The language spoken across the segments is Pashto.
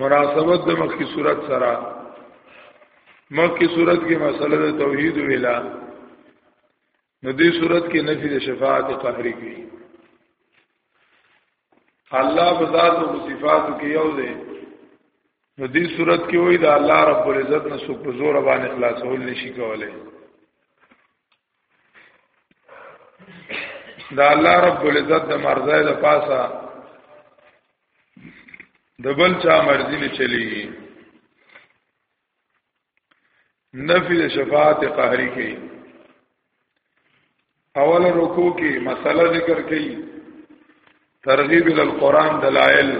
مناسبت د مخکې صورت سره مخکې صورت کې مسله د توحید ویلا نو دې صورت کې نفي د شفاعت قهري کې الله بذات او صفات کې یو دی نو دې صورت کې وایي دا الله رب العزت نه سو په زور باندې خلاصول نشي کولای دا الله رب العزت د مرزای د پاسه د بل چا مرضی نه چلیږي نفی د شفاعت قهری کوي اول رکوع کې مسله ذکر کوي ترغیب ال قران دلائل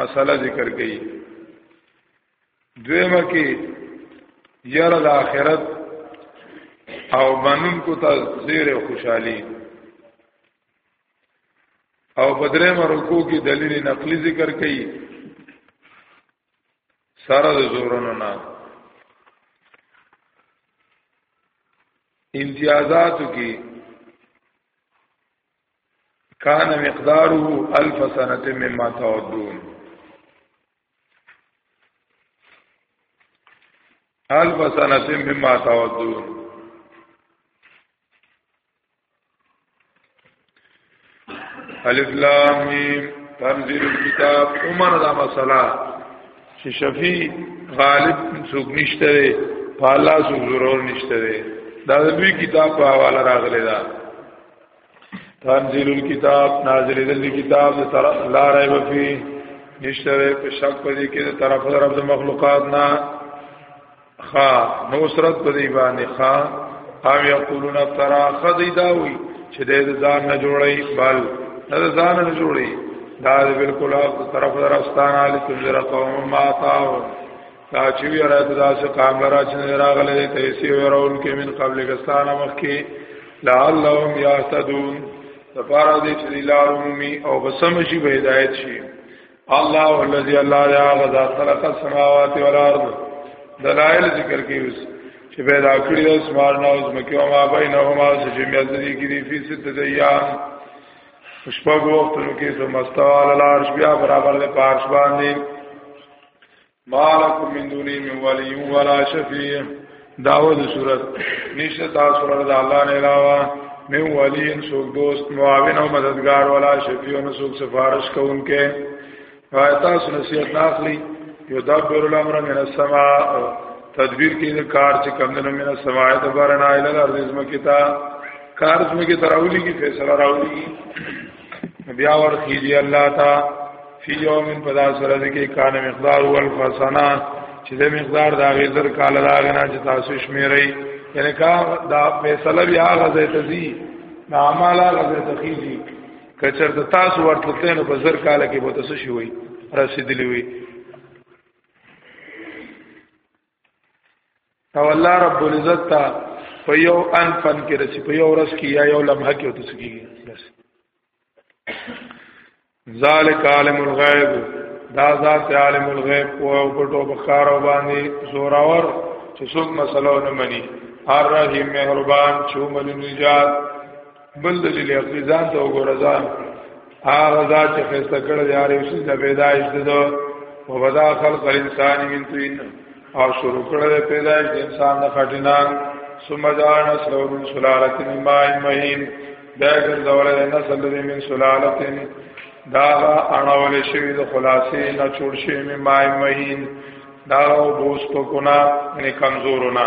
مسله ذکر کوي دویمه کې یره د آخرت او بنون کو ته زیر خوشحالي او بدرې مرکو کې دلیل نقلی ذکر کړي سره د زورونو نه امتیازاتو کې کان مقداره الف سنه مما تعدون الف سنه مما تعدون الف لام میم تنزيل الكتاب عمر دا مسله چې شفیع غالب څوک نشته دی په الله څوک ضرور نشته دی دا د دوی کتاب په حواله راغلی دا تنزيل الكتاب نازل دل کتاب د طرف لا رائب فی نشتره په شک پدې کې د طرف در د مخلوقات نه خا نصرت پدې باندې خا او یقولون افترا خدی داوی چې د ځان نه جوړي بل د ځان نه جوړي دا بالکل طرف در استانه لکه قوم ما تاو دا چې وی را ته داسې قام لرا چې راغله دې تیسی ورول کې من قبل کستان مخ کې لعلهم یهتدون لپاره دې چې لار عمومي او بسم شي به هدایت شي الله الذي الله يا غذا خلق السماوات والارض دلائل ذکر کې اوس چې پیدا کړی د اسمان او زمکه او ما بینهما چې جمعیت دې کې دې فی ست ایام شپږ وختونو کې ثم استوى على العرش بیا برابر دې پارش باندې مالکم من دونی من ولی ولا شفیع داود صورت نشته تاسو سره د الله نه علاوه من ولی سوک دوست معاون او مددگار ولا شفیع او سوک سفارش کوونکې وای تاسو نصیحت ناخلی یو دبر الامر من السماء تدبیر کې د کار چې کم نه من السماء د بارنا اله الارض زمکتا کار زمکه تراولی کی فیصله راولی بیا ورخی دی الله تا فی یوم پدا سره دکی کان مقدار والفسنا چې د مقدار دا غیر کال دا غنا چې تاسو شمیرې یعنی کا دا فیصله بیا غزه تزي دا اعمال غزه تخیزي کچر د تاسو ورتلته نو په زر کال کې به تاسو شي وي رسیدلی وي او الله رب العزت ته په یو ان فن کې رسی په یو ورځ کې یا یو لمحه کې وته سکیږي بس ذالک عالم الغیب دا ذات عالم الغیب او پټو بخار او باندې زوراور چې څوک مسلو نه مني الرحیم مهربان چې ومن نجات بل دلیل خپل ځان ته وګوره ځان هغه ذات چې خسته کړ دی هر یو شي د پیدایش ده او بدا خلق الانسان من طين او شروع کړ دی پیدایش د انسان د خټینا ثم جعل نسله من سلاله من ماء مهين دا ګرځول دی نسل دی من سلاله دا اړول شي د خلاصې نه جوړ شي من ماء مهين دا او بوس په کنا نه کمزورونه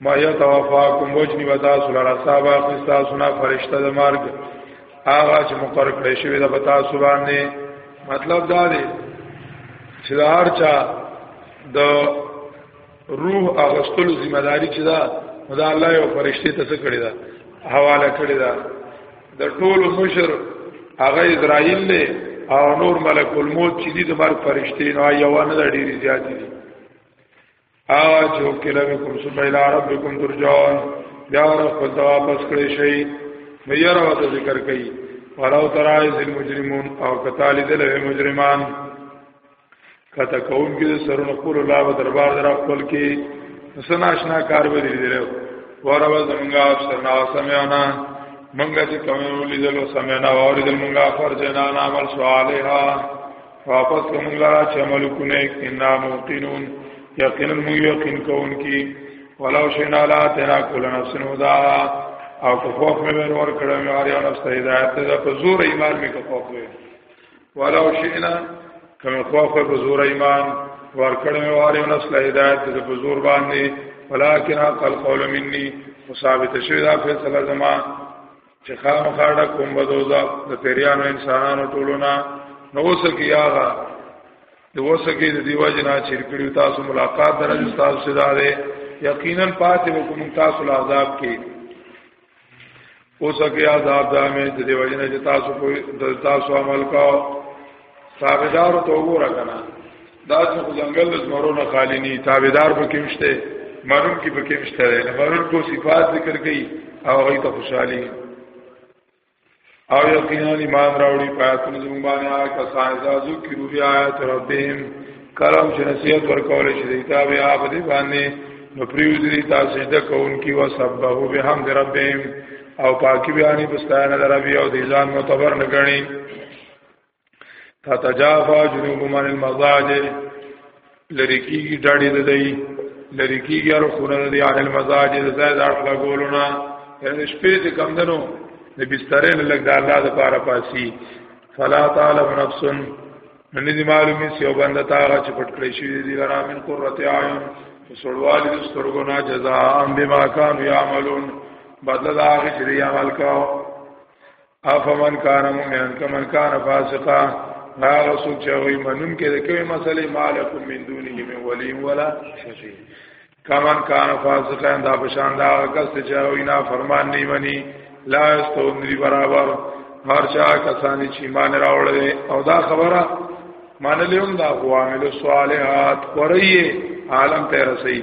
ما یتوفاکم وجنی و تاسو لرا صاحب اخستا سنا فرشتہ د مرګ آغا چې مقرر کړی شوی د بتا سو باندې مطلب دا دی چې دا هر چا د روح اغستلو ذمہ داری چې دا دا الله یو فرشتي ته څه کړی دا حواله کړی دا د ټول مشر هغه اسرائیل له او نور ملک الموت چې دي د مرګ فرشتي نو یو نه ډیری زیات دي هغه چې وکړه به کوم څه پیدا ربکم ترجون بیا خپل ته واپس کړی شي نو یې راوته ذکر کړي ولو ترای ذل مجرمون او کتالی دل مجرمان کته کون کې سرونه خپل الله و دربار درا خپل کې سناشنا کار به دي درو ورو زمونږه سرنا سمعنا منګه چې کوم لیدل سمعنا اوریدل منګه فرجنا عمل صالحا واپس کوم لرا چې ملکونه کنا موقنون یقینا مو یقین کون کی ولو شینا لا تنا کل نفس هدا او کو خوف مې ور ور کړم یار یو نفس هدایت ته په زور ایمان مې کو خوف وې ولو شینا کوم خوف په زور ایمان ور کړم یار یو نفس هدایت ته په زور باندې ولکن قل قول مني مصابت شوی دا فیصله زمان چې خامخاړه کوم بدوزا د پیریانو انسانانو ټولونه نو وسکی هغه د وسکی د دیو جنا چیر کړی تاسو ملاقات درج تاسو صدا ده یقینا پاتې وکوم تاسو عذاب کې وسکی عذاب دامه د دیو جنا چې تاسو په تاسو عمل کاو تابعدار ته وګوره کنه دا چې ځنګل د مرونه خالی نه تابعدار به کېمشته مرون کې به کېمشته نه مرون کو صفات ذکر کړي او هغه ته خوشحالي او یقینا ایمان راوړي پاتون زموږ باندې هغه کسان چې ذکر وی آیات ربهم کلم چې نصیحت ورکول شي د کتاب یا په دې باندې نو پریوزری تاسو د کوونکی و سبحو به هم در ربهم او پاکي بیانې بستانه در ربي او د ځان معتبر نه غني تتجافا جنوبهم عن المضاجع لری کیږي ډاډې د دی لری کیږي هر خونه د عن المضاجع د زاد اړه لګولونه یعنی شپې د کم دنو د بسترې لګ د الله د پاره پاسي فلا تعالی نفس من دې معلومي سیو بنده تعالی چې پټ کړی شي دې لرا من قرته عین سړوال د سترګو نه جزاء بما كانوا يعملون بدل دا هغه چې عمل کاو افمن کان مؤمنان کمن کان فاسقا هغه څوک چې وي منون کې د کومې مسلې مالکم من دونه من ولی ولا شفیع کمن کان فاسقا دا بشان دا کس چې وي نه فرمان نه مني لا استوندري برابر هر چا کسان چې ایمان راوړل او دا خبره مانلې هم دا عوامل صالحات قریه عالم ته رسي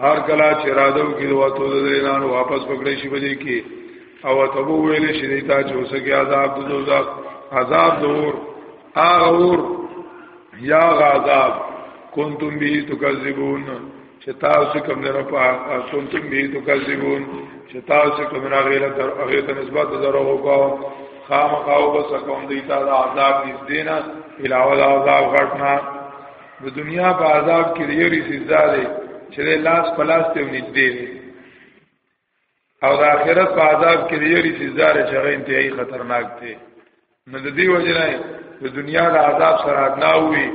هر کله چې رادو کې وته د دینانو واپس پکړې شي بده کې او تبو ویل شي دیتا چې اوسه کې عذاب د دوزخ عذاب دور اور یا غذاب کنتم به تکذبون چې تاسو کوم نه په کنتم به تکذبون چې تاسو کوم نه غیر در هغه ته نسبت درو وکاو خامخاو بس کوم دیتا د عذاب نږدې نه علاوه د عذاب غټنه د دنیا په عذاب کې د یری سزا ده چې لاس په لاس ته ونږدې وي او د آخرت په عذاب کې د یری سزا ده چې هغه انتهایی خطرناک ده نو د دې وجه نه د دنیا د عذاب سره ادنا وي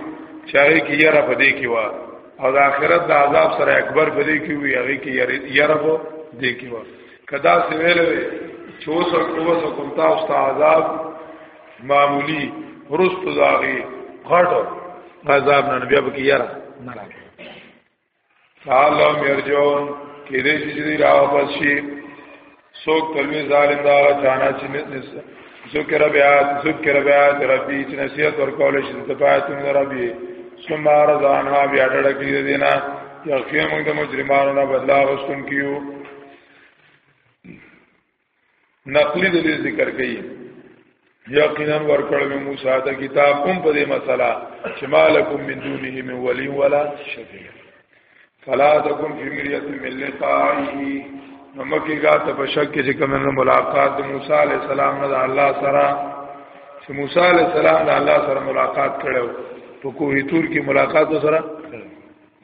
چې هغه کې یره په دې کې و او د آخرت د عذاب سره اکبر په دې کې وي هغه کې یره په دې کې و کدا سویل وي چې اوس او کوم تاسو عذاب معمولی رست داغي غړ عذاب نه بیا به کیاره نه راځي تعالی مرجون کې دې چې راوځي شي څوک تلوي ظالم دا چانا چې ذکر بیا ذکر بیا ربي چې نصیحت ورکول شي د پاتون ربي ثم رضانها بیا ډډه کړی دینا یقینا موږ د مجرمانو نه بدلا غوښتون کیو نقلی دې ذکر کړي یقینا ورکړ مې موسی ته کتاب هم په دې مسله چې مالکم من دونه من ولی ولا شفیع فلا تکم فی مریت من لقائه نمکی گا تا پشک چې کوم ملاقات د موسی علی السلام نه الله سره چې موسی علی السلام د الله سره ملاقات کړو په کوه تور کې ملاقات سره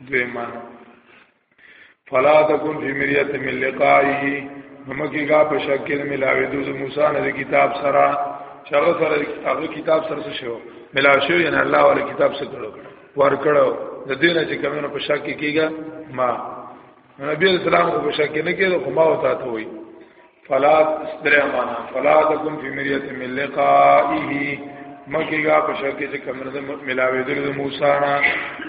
دوی معنی فلا تکون فی مریت من لقائه نمکی گا په شکل ملاوی دوز موسی نه کتاب سره چاغه سره هغه کتاب سره شو ملاو شو یعنی الله ولا کتاب سره کړو ور کړو د دین چې کمنو په شک کیږي ما نبی اسلام کو په شک نه کېږي خو ما وتا ته وایي فلا درمانا فلا تكن في مريه من لقائه مکیگا په شک چې کمنه د ملاوي د موسی نه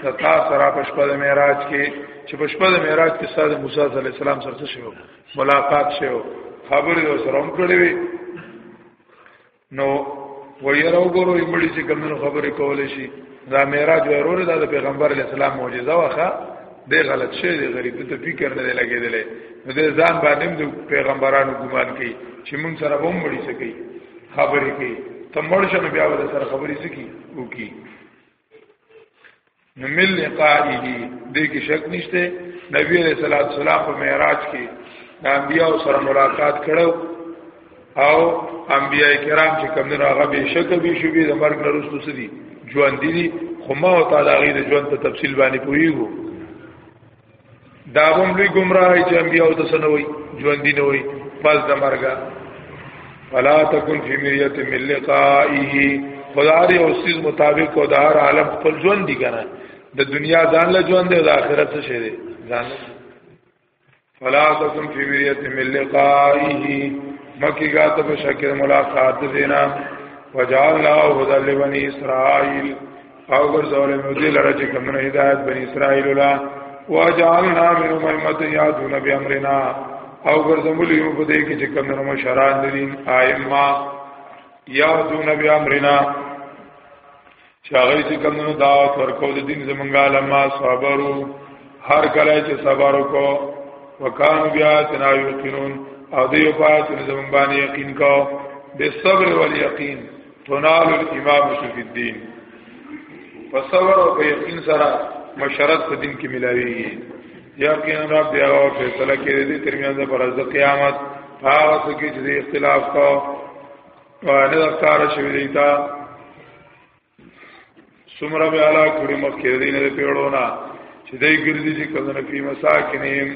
د تا سره په شپه د معراج کې چې په شپه د معراج کې ساده موسی صلی الله علیه وسلم سره شو ملاقات شو خبرې سره هم کړې وي نو ویره وګورو ایمړي چې کومو خبرې کولې شي دا معراج ورور دا د پیغمبر علی السلام معجزه واخه دی غلط شي دی غریب ته فکر نه دی لګېدلې نو د ځان باندې د پیغمبرانو ګمان کوي چې مونږ سره به مړی سکی خبرې کوي تمړ شنو بیا ول سره خبرې سکی وکي نو مل لقائه دې کې شک نشته نبی علیہ الصلوۃ والسلام په معراج کې د انبیاء سره ملاقات کړو او انبیاء کرام چې کوم نه هغه به شک به شو به د مرګ نه رسو سدي ژوند دي خو ما او تعالی غیر ژوند په تفصیل باندې پویږو دا هم لوی گمراهی چې انبیاء د سنوي ژوند دی نه وي پس د مرګه فلا تکن فی مریت من لقائه خدای او سیز مطابق او د هر عالم خپل ژوند دی کنه د دنیا ځان له ژوند دی او د آخرت څه شي دی ځان فلا تکن فی مریت من لقائه مکی گا تو شکر ملاقات دینا وجعل لا هدى لبنی اسرائیل او ګرځول مې دې لره چې کوم نه هدایت بنی اسرائیل لا واجعلنا من امه یادون بامرنا او ګرځول یو په دې کې چې کوم نه مشران دي ائمه یادون بامرنا چې هغه چې کوم نه دعوت ورکول دین زمونږه لما صبرو هر کله چې صبر وکړو وکانو بیا تنا یقینون او دې په تاسو زمونږ باندې یقین کو به صبر ول یقین تنال الامام فی الدین فصبر او یقین سره مشرت په دین کې ملاویږي یقینا رب دی او فیصله کړي دي ترمیان د پر ورځ قیامت هغه څه کې چې اختلاف کا نه ښکار شوی دی تا سمره به علا کړي مخ کې دي نه پیړو نه چې دای ګرځي چې کله نه په مساکنه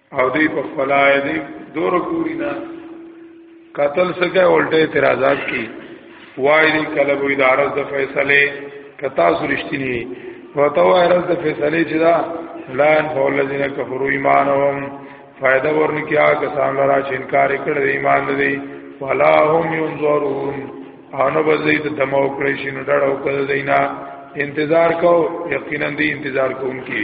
او دی په خپلای دی دور ګوري نه قتل سګه الټه اعتراضات کی وای دی کله وې د عرض د فیصله کتا سرشتنی وته وای عرض د فیصله چې دا لان فول الذين كفروا ایمانهم فائدہ ورنکیا کسان لرا چې انکار کړی ایمان دی ولا هم ينظرون او نو بزی ته دمو کړی شي نو ډاډه وکړه دینا انتظار کو یقینا دی انتظار کوونکی